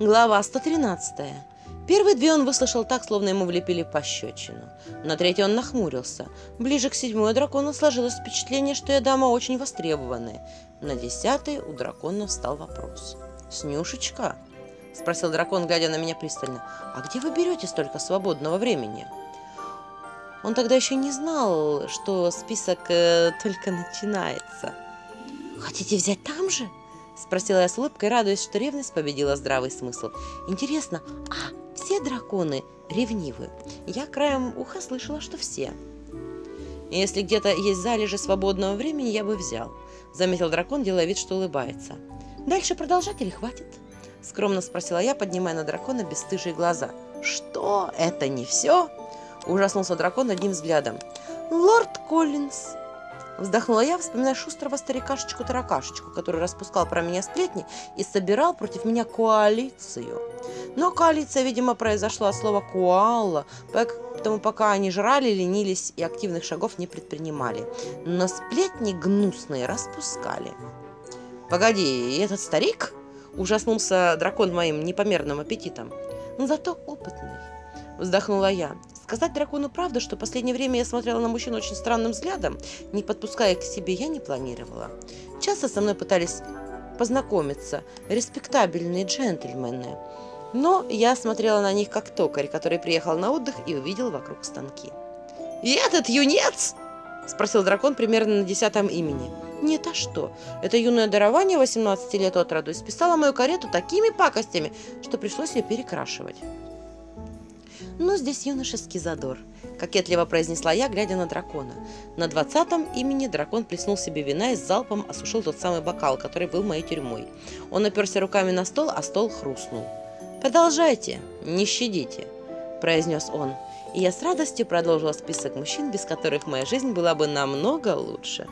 Глава 113. Первые две он выслушал так, словно ему влепили пощечину. На третий он нахмурился. Ближе к седьмой у дракона сложилось впечатление, что я дама очень востребованная. На десятый у дракона встал вопрос. «Снюшечка?» – спросил дракон, глядя на меня пристально. «А где вы берете столько свободного времени?» Он тогда еще не знал, что список э, только начинается. «Хотите взять там же?» – спросила я с улыбкой, радуясь, что ревность победила здравый смысл. «Интересно, а все драконы ревнивы?» Я краем уха слышала, что все. «Если где-то есть залежи свободного времени, я бы взял», – заметил дракон, делая вид, что улыбается. «Дальше продолжать или хватит?» – скромно спросила я, поднимая на дракона бесстыжие глаза. «Что? Это не все?» – ужаснулся дракон одним взглядом. «Лорд Коллинз!» Вздохнула я, вспоминая шустрого старикашечку-таракашечку, который распускал про меня сплетни и собирал против меня коалицию. Но коалиция, видимо, произошла от слова «куалла», поэтому пока они жрали, ленились и активных шагов не предпринимали. Но сплетни гнусные распускали. «Погоди, этот старик?» – ужаснулся дракон моим непомерным аппетитом. «Но зато опытный», – вздохнула я. Сказать дракону правду, что последнее время я смотрела на мужчин очень странным взглядом, не подпуская к себе, я не планировала. Часто со мной пытались познакомиться респектабельные джентльмены. Но я смотрела на них как токарь, который приехал на отдых и увидел вокруг станки. «И этот юнец?» – спросил дракон примерно на десятом имени. «Нет, а что? Это юное дарование 18 лет от роду исписало мою карету такими пакостями, что пришлось ее перекрашивать». «Но здесь юношеский задор», – кокетливо произнесла я, глядя на дракона. На двадцатом имени дракон плеснул себе вина и с залпом осушил тот самый бокал, который был моей тюрьмой. Он оперся руками на стол, а стол хрустнул. «Продолжайте, не щадите», – произнес он. И я с радостью продолжила список мужчин, без которых моя жизнь была бы намного лучше.